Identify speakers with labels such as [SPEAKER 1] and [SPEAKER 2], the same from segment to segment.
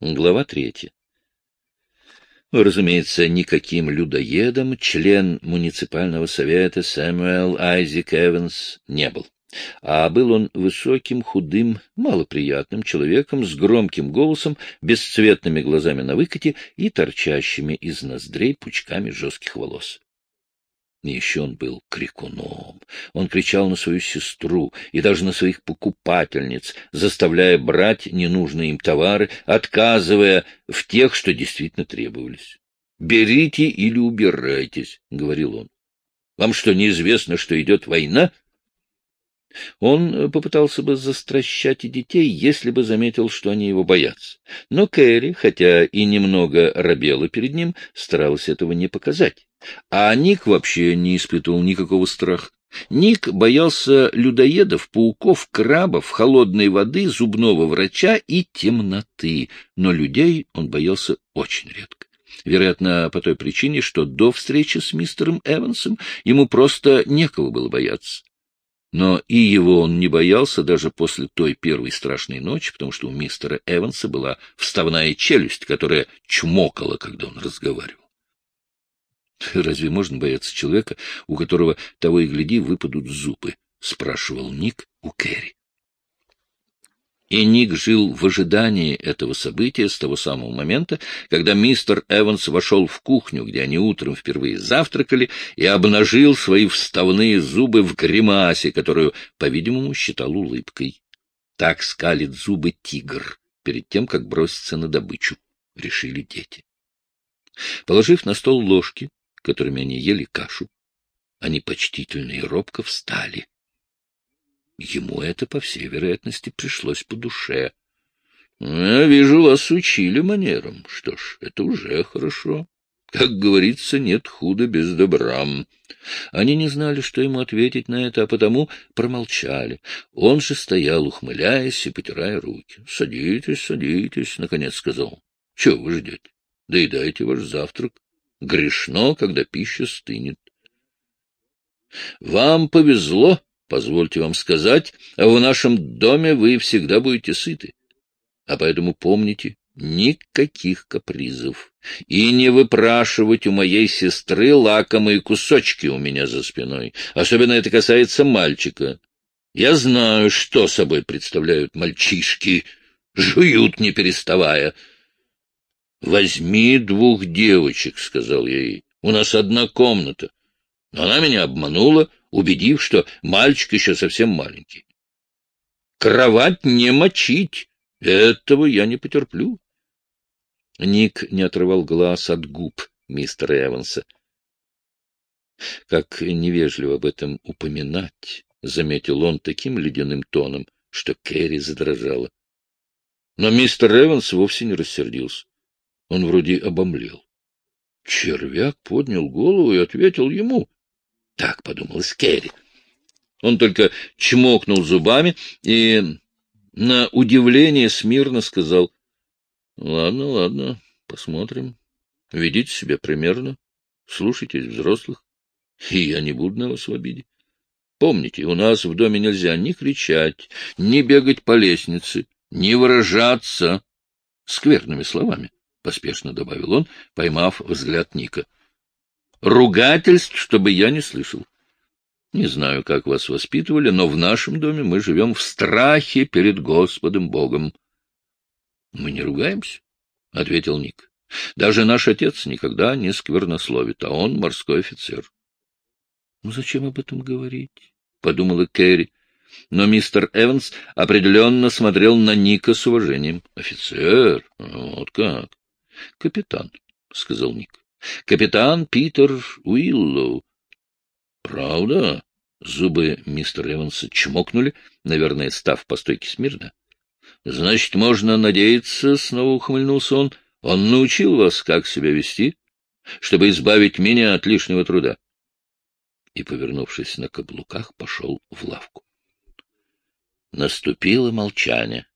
[SPEAKER 1] Глава третья. Разумеется, никаким людоедом член муниципального совета Сэмюэл Айзек Эванс не был. А был он высоким, худым, малоприятным человеком с громким голосом, бесцветными глазами на выкате и торчащими из ноздрей пучками жестких волос. Еще он был крикуном. Он кричал на свою сестру и даже на своих покупательниц, заставляя брать ненужные им товары, отказывая в тех, что действительно требовались. «Берите или убирайтесь», — говорил он. «Вам что, неизвестно, что идет война?» Он попытался бы застращать и детей, если бы заметил, что они его боятся. Но Кэрри, хотя и немного робела перед ним, старалась этого не показать. А Ник вообще не испытывал никакого страха. Ник боялся людоедов, пауков, крабов, холодной воды, зубного врача и темноты, но людей он боялся очень редко. Вероятно, по той причине, что до встречи с мистером Эвансом ему просто некого было бояться. Но и его он не боялся даже после той первой страшной ночи, потому что у мистера Эванса была вставная челюсть, которая чмокала, когда он разговаривал. Разве можно бояться человека, у которого того и гляди выпадут зубы? — спрашивал Ник у Кэрри. И Ник жил в ожидании этого события с того самого момента, когда мистер Эванс вошел в кухню, где они утром впервые завтракали, и обнажил свои вставные зубы в гримасе, которую, по-видимому, считал улыбкой. Так скалит зубы тигр перед тем, как броситься на добычу, — решили дети. Положив на стол ложки, которыми они ели кашу, они почтительно и робко встали. Ему это, по всей вероятности, пришлось по душе. — Я вижу, вас учили манерам. Что ж, это уже хорошо. Как говорится, нет худа без добра. Они не знали, что ему ответить на это, а потому промолчали. Он же стоял, ухмыляясь и потирая руки. — Садитесь, садитесь, — наконец сказал. — Чего вы ждете? Доедайте ваш завтрак. Грешно, когда пища стынет. — Вам повезло, Позвольте вам сказать, в нашем доме вы всегда будете сыты. А поэтому помните, никаких капризов. И не выпрашивать у моей сестры лакомые кусочки у меня за спиной. Особенно это касается мальчика. Я знаю, что собой представляют мальчишки. Жуют, не переставая. — Возьми двух девочек, — сказал я ей. — У нас одна комната. Но она меня обманула, убедив, что мальчик еще совсем маленький. Кровать не мочить, этого я не потерплю. Ник не отрывал глаз от губ мистера Эванса. Как невежливо об этом упоминать, — заметил он таким ледяным тоном, что Кэрри задрожала. Но мистер Эванс вовсе не рассердился. Он вроде обомлел. Червяк поднял голову и ответил ему. Так подумалось Керри. Он только чмокнул зубами и на удивление смирно сказал, — Ладно, ладно, посмотрим. Ведите себя примерно, слушайтесь взрослых, и я не буду на вас в обиде. Помните, у нас в доме нельзя ни кричать, ни бегать по лестнице, ни выражаться скверными словами, — поспешно добавил он, поймав взгляд Ника. — Ругательств, чтобы я не слышал. Не знаю, как вас воспитывали, но в нашем доме мы живем в страхе перед Господом Богом. — Мы не ругаемся, — ответил Ник. — Даже наш отец никогда не сквернословит, а он морской офицер. — Ну, зачем об этом говорить? — подумала Кэрри. Но мистер Эванс определенно смотрел на Ника с уважением. — Офицер? Вот как? — Капитан, — сказал Ник. Капитан Питер Уиллоу. Правда? Зубы мистера Эванса чмокнули, наверное, став по стойке смирно. Значит, можно надеяться, снова ухмыльнулся он, он научил вас, как себя вести, чтобы избавить меня от лишнего труда. И, повернувшись на каблуках, пошел в лавку. Наступило молчание.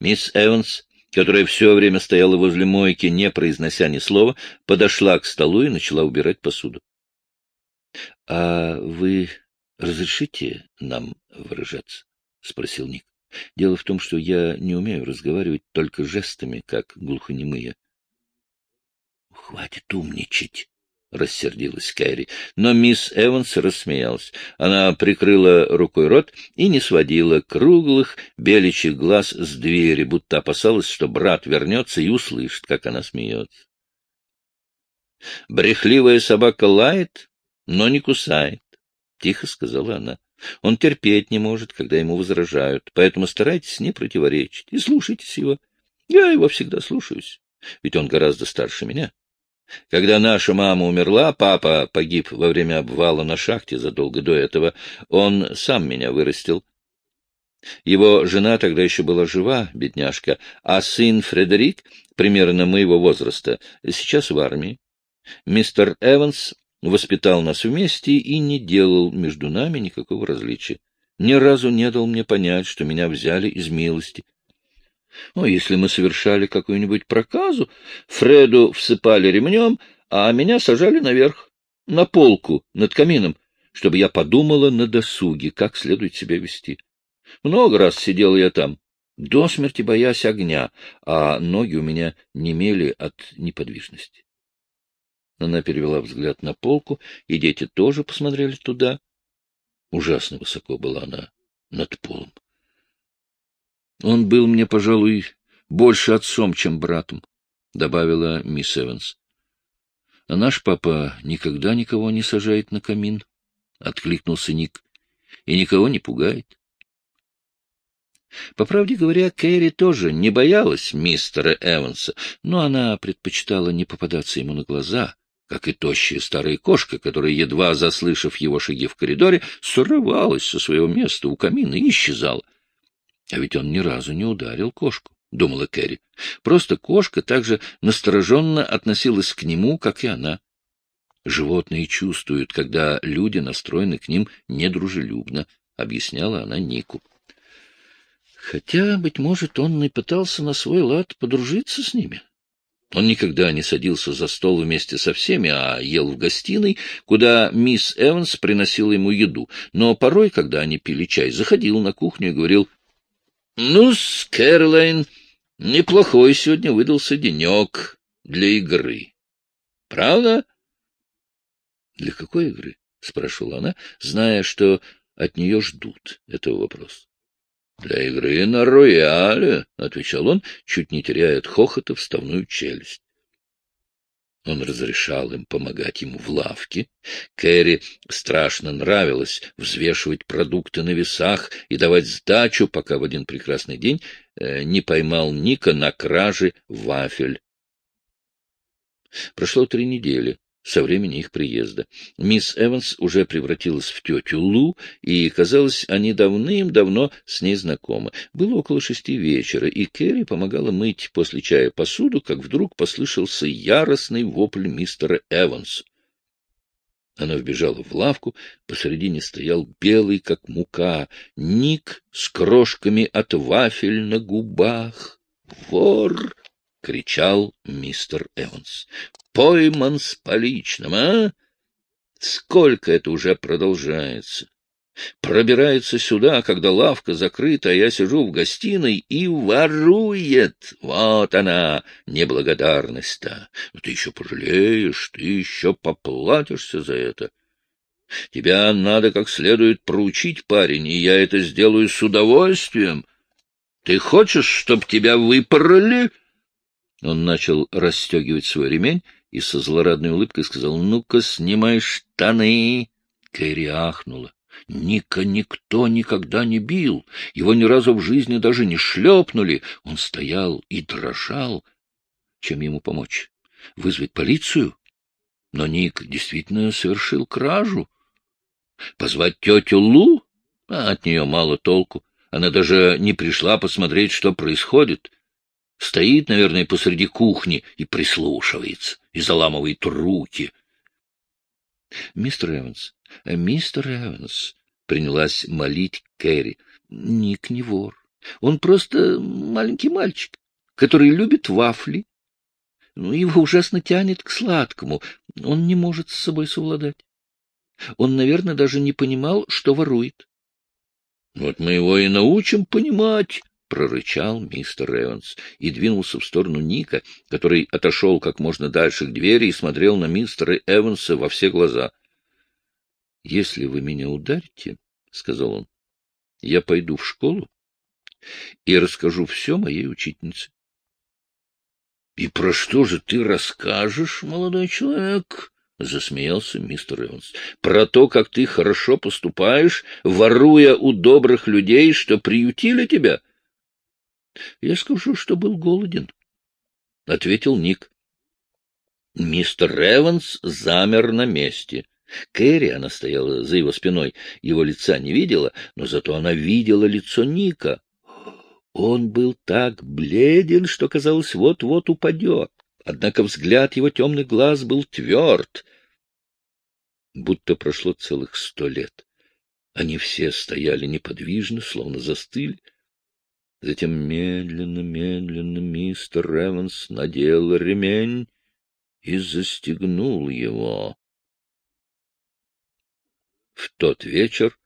[SPEAKER 1] Мисс Эванс которая все время стояла возле мойки, не произнося ни слова, подошла к столу и начала убирать посуду. — А вы разрешите нам выражаться? — спросил Ник. Дело в том, что я не умею разговаривать только жестами, как глухонемые. — Хватит умничать, — рассердилась Кэрри. Но мисс Эванс рассмеялась. Она прикрыла рукой рот и не сводила круглых беличьих глаз с двери, будто опасалась, что брат вернется и услышит, как она смеется. Брехливая собака лает, но не кусает, — тихо сказала она. Он терпеть не может, когда ему возражают, поэтому старайтесь не противоречить и слушайтесь его. Я его всегда слушаюсь, ведь он гораздо старше меня. Когда наша мама умерла, папа погиб во время обвала на шахте задолго до этого, он сам меня вырастил. Его жена тогда еще была жива, бедняжка, а сын Фредерик, примерно моего возраста, сейчас в армии. Мистер Эванс воспитал нас вместе и не делал между нами никакого различия. Ни разу не дал мне понять, что меня взяли из милости. Ну, если мы совершали какую-нибудь проказу, Фреду всыпали ремнем, а меня сажали наверх, на полку над камином, чтобы я подумала на досуге, как следует себя вести. Много раз сидел я там, до смерти боясь огня, а ноги у меня немели от неподвижности. Она перевела взгляд на полку, и дети тоже посмотрели туда. Ужасно высоко была она над полом. Он был мне, пожалуй, больше отцом, чем братом, — добавила мисс Эванс. — А наш папа никогда никого не сажает на камин, — откликнулся Ник, — и никого не пугает. По правде говоря, Кэрри тоже не боялась мистера Эванса, но она предпочитала не попадаться ему на глаза, как и тощая старая кошка, которая, едва заслышав его шаги в коридоре, срывалась со своего места у камина и исчезала. А ведь он ни разу не ударил кошку, — думала Кэрри. Просто кошка также настороженно относилась к нему, как и она. Животные чувствуют, когда люди настроены к ним недружелюбно, — объясняла она Нику. Хотя, быть может, он и пытался на свой лад подружиться с ними. Он никогда не садился за стол вместе со всеми, а ел в гостиной, куда мисс Эванс приносила ему еду. Но порой, когда они пили чай, заходил на кухню и говорил, «Ну-с, Кэролайн, неплохой сегодня выдался денек для игры. Правда?» «Для какой игры?» — спрашивала она, зная, что от нее ждут этого вопроса. — Для игры на рояле, — отвечал он, чуть не теряя от хохота вставную челюсть. Он разрешал им помогать ему в лавке. Кэрри страшно нравилось взвешивать продукты на весах и давать сдачу, пока в один прекрасный день э, не поймал Ника на краже вафель. Прошло три недели со времени их приезда. Мисс Эванс уже превратилась в тетю Лу, и, казалось, они давным-давно с ней знакомы. Было около шести вечера, и Кэрри помогала мыть после чая посуду, как вдруг послышался яростный вопль мистера Эванса. Она вбежала в лавку, посередине стоял белый, как мука, Ник с крошками от вафель на губах. «Вор!» — кричал мистер Эванс. — Пойман с поличным, а? Сколько это уже продолжается? Пробирается сюда, когда лавка закрыта, а я сижу в гостиной и ворует. Вот она, неблагодарность-то. Ты еще пожалеешь, ты еще поплатишься за это. Тебя надо как следует проучить, парень, и я это сделаю с удовольствием. Ты хочешь, чтоб тебя выпороли? — он начал расстегивать свой ремень и со злорадной улыбкой сказал, — Ну-ка, снимай штаны. Кэрри ахнула. Ника никто никогда не бил, его ни разу в жизни даже не шлепнули. Он стоял и дрожал. Чем ему помочь? Вызвать полицию? Но Ник действительно совершил кражу. Позвать тетю Лу? А от нее мало толку. Она даже не пришла посмотреть, что происходит. Стоит, наверное, посреди кухни и прислушивается, и заламывает руки. — Мистер Эванс, мистер Эванс, — принялась молить Кэрри, — Ник не вор. Он просто маленький мальчик, который любит вафли. Ну, его ужасно тянет к сладкому. Он не может с собой совладать. Он, наверное, даже не понимал, что ворует. Вот мы его и научим понимать, — прорычал мистер Эванс и двинулся в сторону Ника, который отошел как можно дальше к двери и смотрел на мистера Эванса во все глаза. — Если вы меня ударите, — сказал он, — я пойду в школу и расскажу все моей учительнице. — И про что же ты расскажешь, молодой человек? — засмеялся мистер Эванс. — Про то, как ты хорошо поступаешь, воруя у добрых людей, что приютили тебя? — Я скажу, что был голоден, — ответил Ник. Мистер Эванс замер на месте. Кэрри, она стояла за его спиной, его лица не видела, но зато она видела лицо Ника. Он был так бледен, что, казалось, вот-вот упадет. Однако взгляд его темных глаз был тверд, будто прошло целых сто лет. Они все стояли неподвижно, словно застыли. Затем медленно-медленно мистер Эванс надел ремень и застегнул его. В тот вечер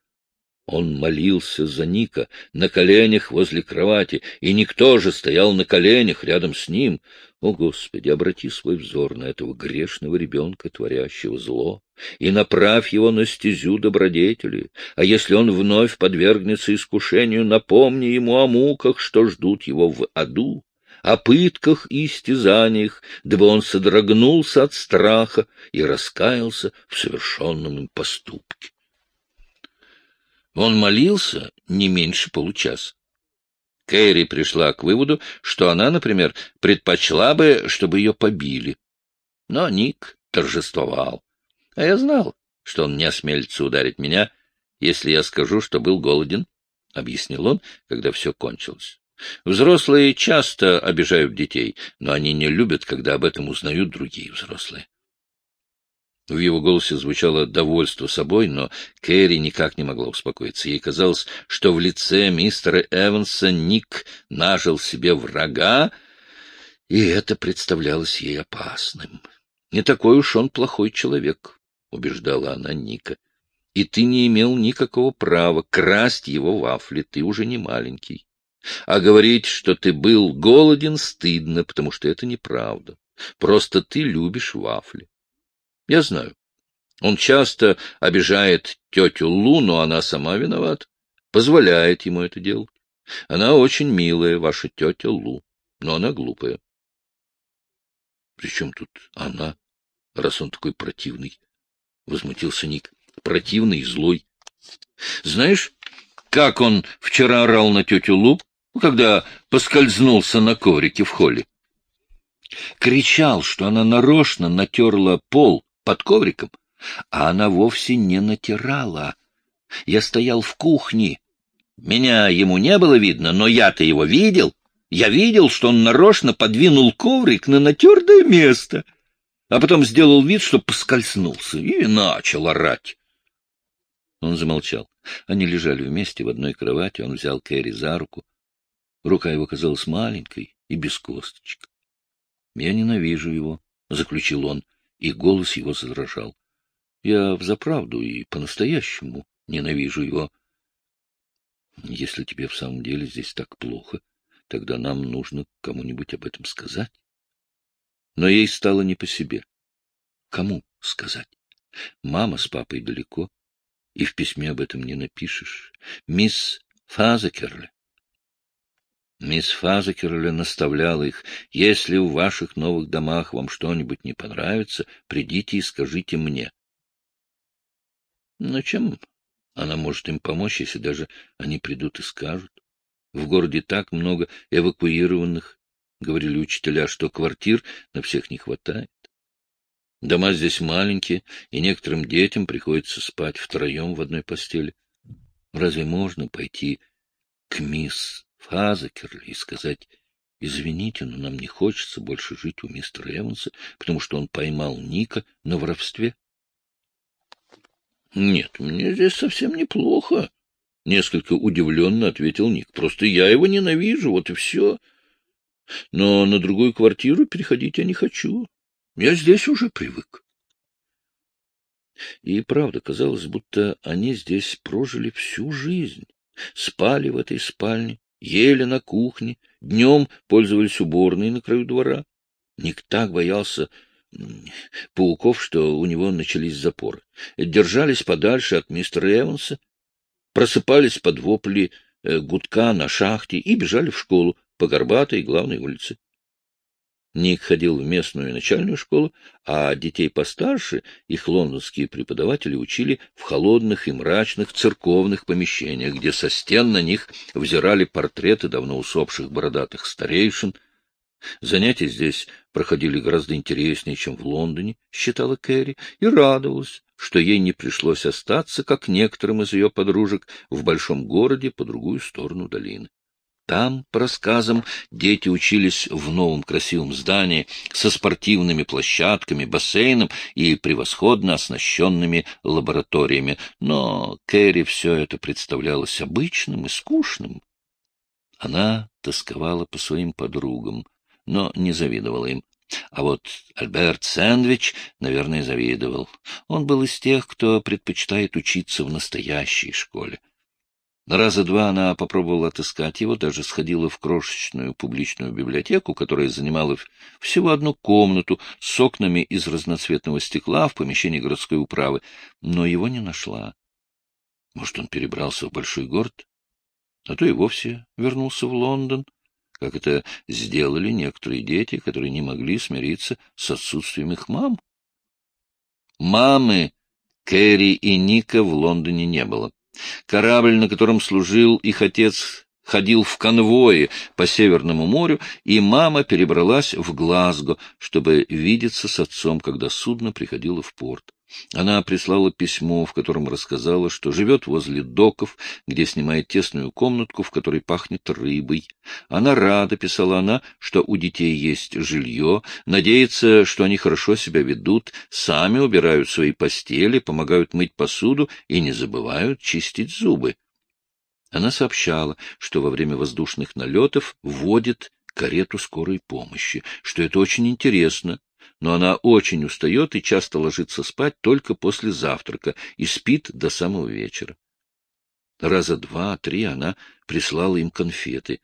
[SPEAKER 1] он молился за Ника на коленях возле кровати, и никто же стоял на коленях рядом с ним. О, Господи, обрати свой взор на этого грешного ребенка, творящего зло, и направь его на стезю добродетели. А если он вновь подвергнется искушению, напомни ему о муках, что ждут его в аду, о пытках и истязаниях, дабы он содрогнулся от страха и раскаялся в совершенном им поступке. Он молился не меньше получаса. Кэрри пришла к выводу, что она, например, предпочла бы, чтобы ее побили. Но Ник торжествовал. А я знал, что он не осмелится ударить меня, если я скажу, что был голоден, — объяснил он, когда все кончилось. Взрослые часто обижают детей, но они не любят, когда об этом узнают другие взрослые. В его голосе звучало довольство собой, но Кэрри никак не могла успокоиться. Ей казалось, что в лице мистера Эванса Ник нажил себе врага, и это представлялось ей опасным. «Не такой уж он плохой человек», — убеждала она Ника. «И ты не имел никакого права красть его вафли, ты уже не маленький. А говорить, что ты был голоден, стыдно, потому что это неправда. Просто ты любишь вафли. Я знаю. Он часто обижает тетю Лу, но она сама виновата. Позволяет ему это делать. Она очень милая, ваша тетя Лу, но она глупая. — Причем тут она, раз он такой противный? — возмутился Ник. — Противный и злой. — Знаешь, как он вчера орал на тетю Лу, когда поскользнулся на коврике в холле? Кричал, что она нарочно натерла пол под ковриком, а она вовсе не натирала. Я стоял в кухне. Меня ему не было видно, но я-то его видел. Я видел, что он нарочно подвинул коврик на натертое место, а потом сделал вид, что поскользнулся, и начал орать. Он замолчал. Они лежали вместе в одной кровати, он взял Кэрри за руку. Рука его казалась маленькой и без косточек. — Я ненавижу его, — заключил он и голос его задрожал. Я взаправду и по-настоящему ненавижу его. Если тебе в самом деле здесь так плохо, тогда нам нужно кому-нибудь об этом сказать. Но ей стало не по себе. Кому сказать? Мама с папой далеко, и в письме об этом не напишешь. Мисс Фазекерле Мисс Фазекерля наставляла их, если в ваших новых домах вам что-нибудь не понравится, придите и скажите мне. Но чем она может им помочь, если даже они придут и скажут? В городе так много эвакуированных, говорили учителя, что квартир на всех не хватает. Дома здесь маленькие, и некоторым детям приходится спать втроем в одной постели. Разве можно пойти к мисс Фазекерли и сказать, извините, но нам не хочется больше жить у мистера Эванса, потому что он поймал Ника на воровстве? — Нет, мне здесь совсем неплохо, — несколько удивленно ответил Ник. — Просто я его ненавижу, вот и все. Но на другую квартиру переходить я не хочу. Я здесь уже привык. И правда, казалось, будто они здесь прожили всю жизнь Спали в этой спальне, ели на кухне, днем пользовались уборной на краю двора. Ник так боялся пауков, что у него начались запоры. Держались подальше от мистера Эванса, просыпались под вопли э, гудка на шахте и бежали в школу по горбатой главной улице. Ник ходил в местную начальную школу, а детей постарше их лондонские преподаватели учили в холодных и мрачных церковных помещениях, где со стен на них взирали портреты давно усопших бородатых старейшин. Занятия здесь проходили гораздо интереснее, чем в Лондоне, считала Кэрри, и радовалась, что ей не пришлось остаться, как некоторым из ее подружек, в большом городе по другую сторону долины. Там, по рассказам, дети учились в новом красивом здании со спортивными площадками, бассейном и превосходно оснащенными лабораториями, но Кэрри все это представлялось обычным и скучным. Она тосковала по своим подругам, но не завидовала им. А вот Альберт Сэндвич, наверное, завидовал. Он был из тех, кто предпочитает учиться в настоящей школе. Раза два она попробовала отыскать его, даже сходила в крошечную публичную библиотеку, которая занимала всего одну комнату с окнами из разноцветного стекла в помещении городской управы, но его не нашла. Может, он перебрался в большой город? А то и вовсе вернулся в Лондон, как это сделали некоторые дети, которые не могли смириться с отсутствием их мам. Мамы Кэрри и Ника в Лондоне не было. Корабль, на котором служил их отец, ходил в конвое по Северному морю, и мама перебралась в Глазго, чтобы видеться с отцом, когда судно приходило в порт. Она прислала письмо, в котором рассказала, что живет возле доков, где снимает тесную комнатку, в которой пахнет рыбой. Она рада, писала она, что у детей есть жилье, надеется, что они хорошо себя ведут, сами убирают свои постели, помогают мыть посуду и не забывают чистить зубы. Она сообщала, что во время воздушных налетов водит карету скорой помощи, что это очень интересно, но она очень устает и часто ложится спать только после завтрака и спит до самого вечера. Раза два-три она прислала им конфеты.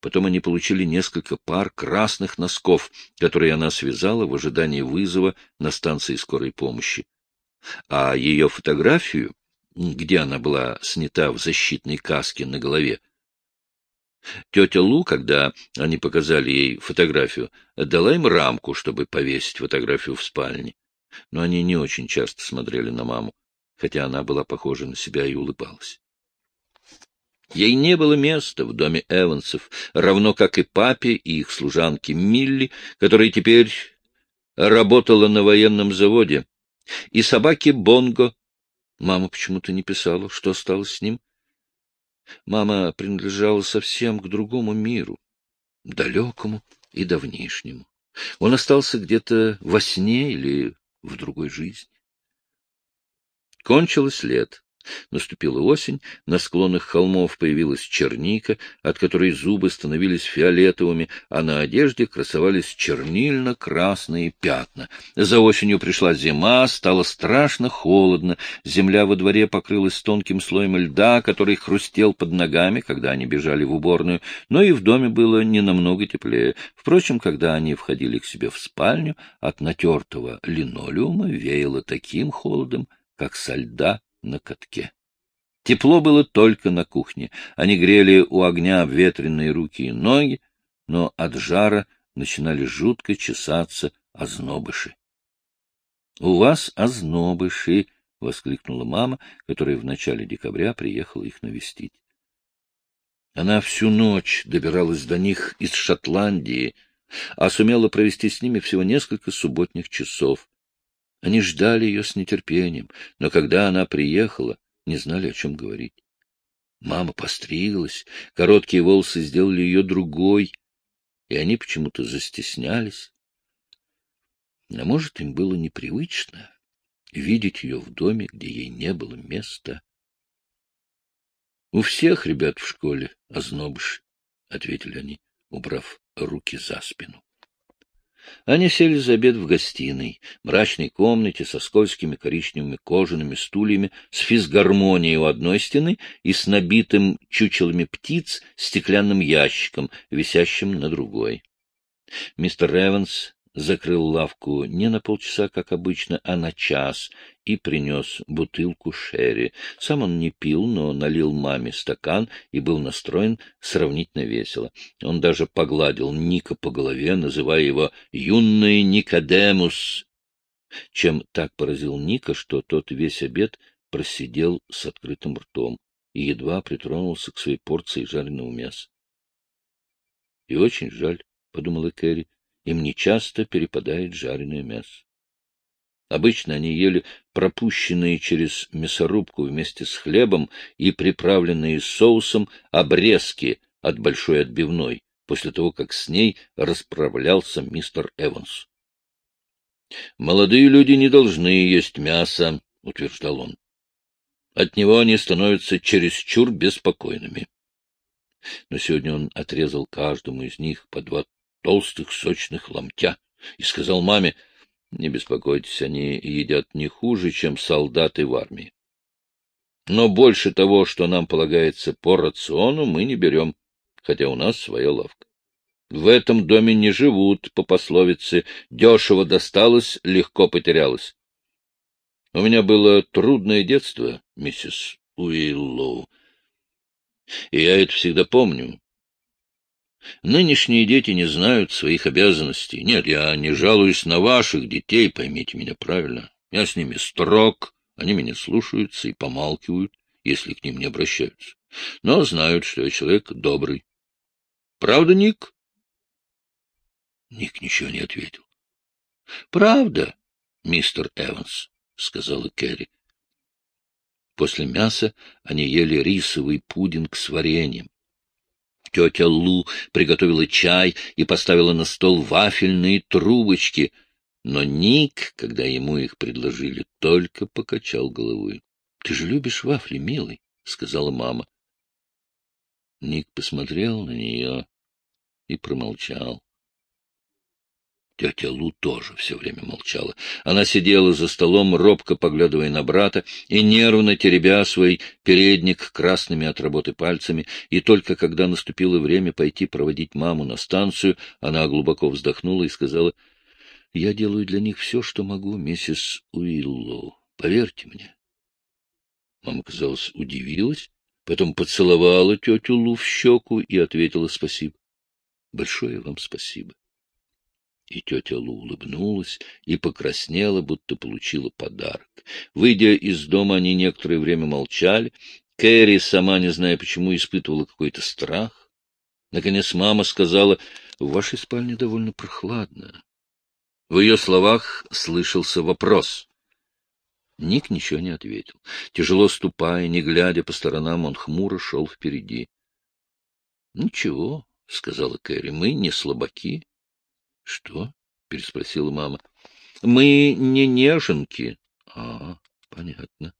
[SPEAKER 1] Потом они получили несколько пар красных носков, которые она связала в ожидании вызова на станции скорой помощи. А ее фотографию, где она была снята в защитной каске на голове, Тетя Лу, когда они показали ей фотографию, дала им рамку, чтобы повесить фотографию в спальне. Но они не очень часто смотрели на маму, хотя она была похожа на себя и улыбалась. Ей не было места в доме Эвансов, равно как и папе и их служанке Милли, которая теперь работала на военном заводе, и собаке Бонго. Мама почему-то не писала, что стало с ним. Мама принадлежала совсем к другому миру, далекому и давнишнему. Он остался где-то во сне или в другой жизни. Кончилось лет. Наступила осень, на склонах холмов появилась черника, от которой зубы становились фиолетовыми, а на одежде красовались чернильно-красные пятна. За осенью пришла зима, стало страшно холодно, земля во дворе покрылась тонким слоем льда, который хрустел под ногами, когда они бежали в уборную, но и в доме было не намного теплее. Впрочем, когда они входили к себе в спальню, от натертого линолеума веяло таким холодом, как со льда на катке. Тепло было только на кухне. Они грели у огня ветреные руки и ноги, но от жара начинали жутко чесаться ознобыши. — У вас ознобыши! — воскликнула мама, которая в начале декабря приехала их навестить. Она всю ночь добиралась до них из Шотландии, а сумела провести с ними всего несколько субботних часов. Они ждали ее с нетерпением, но когда она приехала, не знали, о чем говорить. Мама постриглась, короткие волосы сделали ее другой, и они почему-то застеснялись. А может, им было непривычно видеть ее в доме, где ей не было места. — У всех ребят в школе ознобыши, — ответили они, убрав руки за спину. Они сели за обед в гостиной, мрачной комнате со скользкими коричневыми кожаными стульями, с физгармонией у одной стены и с набитым чучелами птиц стеклянным ящиком, висящим на другой. Мистер Эванс закрыл лавку не на полчаса, как обычно, а на час, и принес бутылку шерри. Сам он не пил, но налил маме стакан и был настроен сравнительно весело. Он даже погладил Ника по голове, называя его «юный Никодемус», чем так поразил Ника, что тот весь обед просидел с открытым ртом и едва притронулся к своей порции жареного мяса. — И очень жаль, — подумала Кэрри, им нечасто перепадает жареное мясо. Обычно они ели пропущенные через мясорубку вместе с хлебом и приправленные соусом обрезки от большой отбивной, после того, как с ней расправлялся мистер Эванс. «Молодые люди не должны есть мясо», — утверждал он. «От него они становятся чересчур беспокойными». Но сегодня он отрезал каждому из них по два толстых сочных ломтя и сказал маме, не беспокойтесь, они едят не хуже, чем солдаты в армии. Но больше того, что нам полагается по рациону, мы не берем, хотя у нас своя лавка. В этом доме не живут, по пословице, дешево досталось, легко потерялось. У меня было трудное детство, миссис Уиллоу, и я это всегда помню. Нынешние дети не знают своих обязанностей. Нет, я не жалуюсь на ваших детей, поймите меня правильно. Я с ними строг, они меня слушаются и помалкивают, если к ним не обращаются. Но знают, что я человек добрый. Правда, Ник? Ник ничего не ответил. — Правда, мистер Эванс, — сказала Керри. После мяса они ели рисовый пудинг с вареньем. Тетя Лу приготовила чай и поставила на стол вафельные трубочки, но Ник, когда ему их предложили, только покачал головой. — Ты же любишь вафли, милый, — сказала мама. Ник посмотрел на нее и промолчал. Тетя Лу тоже все время молчала. Она сидела за столом, робко поглядывая на брата и нервно теребя свой передник красными от работы пальцами, и только когда наступило время пойти проводить маму на станцию, она глубоко вздохнула и сказала, — Я делаю для них все, что могу, миссис Уиллоу. Поверьте мне. Мама, казалось, удивилась, потом поцеловала тетю Лу в щеку и ответила спасибо. — Большое вам спасибо. И тетя Лу улыбнулась и покраснела, будто получила подарок. Выйдя из дома, они некоторое время молчали. Кэрри, сама не зная почему, испытывала какой-то страх. Наконец мама сказала, — В вашей спальне довольно прохладно. В ее словах слышался вопрос. Ник ничего не ответил. Тяжело ступая, не глядя по сторонам, он хмуро шел впереди. — Ничего, — сказала Кэрри, — мы не слабаки. — Что? — переспросила мама. — Мы не неженки. — А, понятно.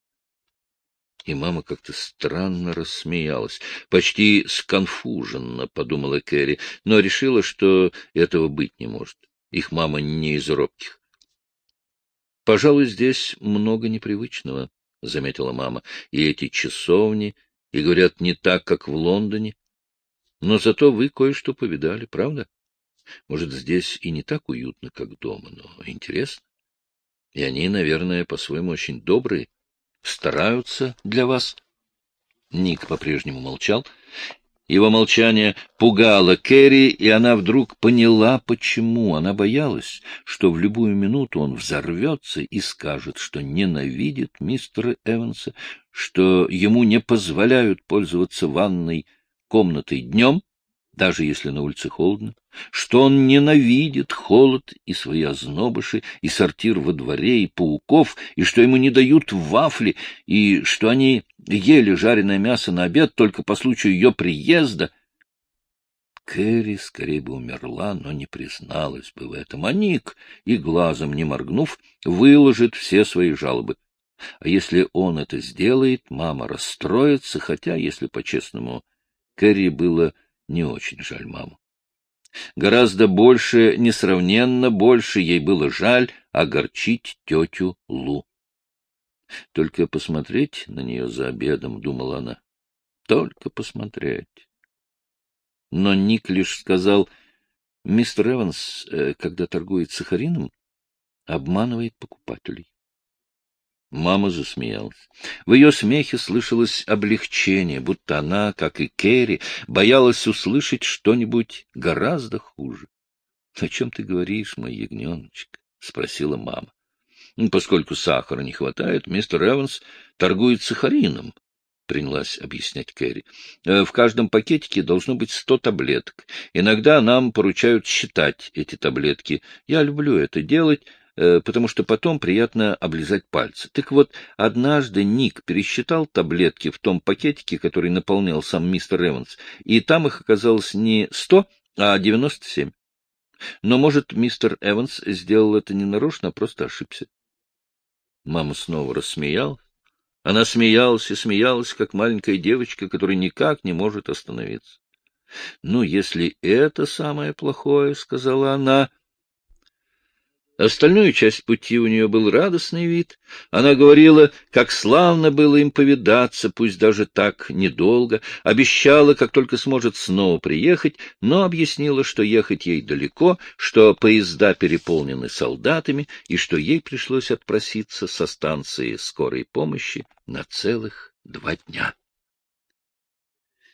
[SPEAKER 1] И мама как-то странно рассмеялась, почти сконфуженно, — подумала Кэрри, но решила, что этого быть не может. Их мама не из робких. — Пожалуй, здесь много непривычного, — заметила мама, — и эти часовни, и говорят не так, как в Лондоне. Но зато вы кое-что повидали, правда? Может, здесь и не так уютно, как дома, но интересно. И они, наверное, по-своему очень добрые, стараются для вас. Ник по-прежнему молчал. Его молчание пугало Кэрри, и она вдруг поняла, почему. Она боялась, что в любую минуту он взорвется и скажет, что ненавидит мистера Эванса, что ему не позволяют пользоваться ванной комнатой днем, даже если на улице холодно, что он ненавидит холод и свои ознобыши, и сортир во дворе, и пауков, и что ему не дают вафли, и что они ели жареное мясо на обед только по случаю ее приезда. Кэрри скорее бы умерла, но не призналась бы в этом. А Ник, и глазом не моргнув, выложит все свои жалобы. А если он это сделает, мама расстроится, хотя, если по-честному, Кэрри было не очень жаль маму. Гораздо больше, несравненно больше ей было жаль огорчить тетю Лу. Только посмотреть на нее за обедом, — думала она, — только посмотреть. Но Ник лишь сказал, мистер Эванс, э, когда торгует сахарином, обманывает покупателей. Мама засмеялась. В ее смехе слышалось облегчение, будто она, как и Керри, боялась услышать что-нибудь гораздо хуже. — О чем ты говоришь, мой ягненочек? — спросила мама. — Поскольку сахара не хватает, мистер Эванс торгует сахарином, — принялась объяснять Кэрри. «Э, — В каждом пакетике должно быть сто таблеток. Иногда нам поручают считать эти таблетки. Я люблю это делать, потому что потом приятно облизать пальцы. Так вот, однажды Ник пересчитал таблетки в том пакетике, который наполнял сам мистер Эванс, и там их оказалось не сто, а девяносто семь. Но, может, мистер Эванс сделал это не нарочно, а просто ошибся. Мама снова рассмеялась. Она смеялась и смеялась, как маленькая девочка, которая никак не может остановиться. — Ну, если это самое плохое, — сказала она, Остальную часть пути у нее был радостный вид. Она говорила, как славно было им повидаться, пусть даже так недолго, обещала, как только сможет снова приехать, но объяснила, что ехать ей далеко, что поезда переполнены солдатами и что ей пришлось отпроситься со станции скорой помощи на целых два дня.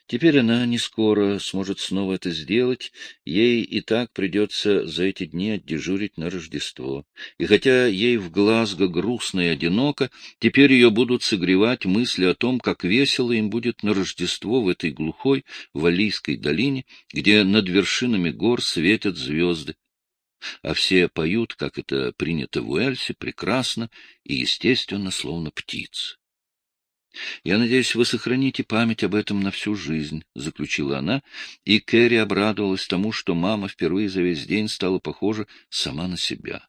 [SPEAKER 1] Теперь она не скоро сможет снова это сделать, ей и так придется за эти дни отдежурить на Рождество. И хотя ей в Глазго грустно и одиноко, теперь ее будут согревать мысли о том, как весело им будет на Рождество в этой глухой Валийской долине, где над вершинами гор светят звезды. А все поют, как это принято в Уэльсе, прекрасно и, естественно, словно птицы. Я надеюсь, вы сохраните память об этом на всю жизнь, — заключила она, и Кэрри обрадовалась тому, что мама впервые за весь день стала похожа сама на себя.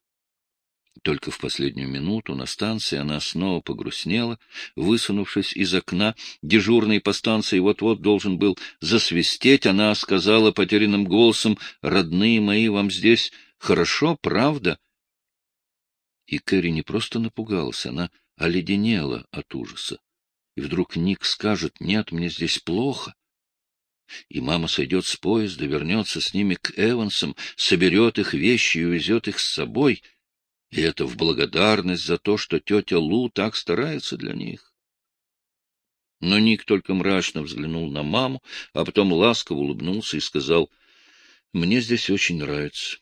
[SPEAKER 1] Только в последнюю минуту на станции она снова погрустнела, высунувшись из окна. Дежурный по станции вот-вот должен был засвистеть. Она сказала потерянным голосом, «Родные мои, вам здесь хорошо, правда?» И Кэрри не просто напугалась, она оледенела от ужаса и вдруг Ник скажет, нет, мне здесь плохо. И мама сойдет с поезда, вернется с ними к Эвансам, соберет их вещи и увезет их с собой. И это в благодарность за то, что тетя Лу так старается для них. Но Ник только мрачно взглянул на маму, а потом ласково улыбнулся и сказал, — Мне здесь очень нравится.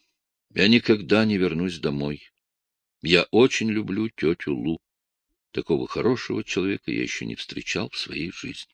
[SPEAKER 1] Я никогда не вернусь домой. Я очень люблю тетю Лу. Такого хорошего человека я еще не встречал в своей жизни.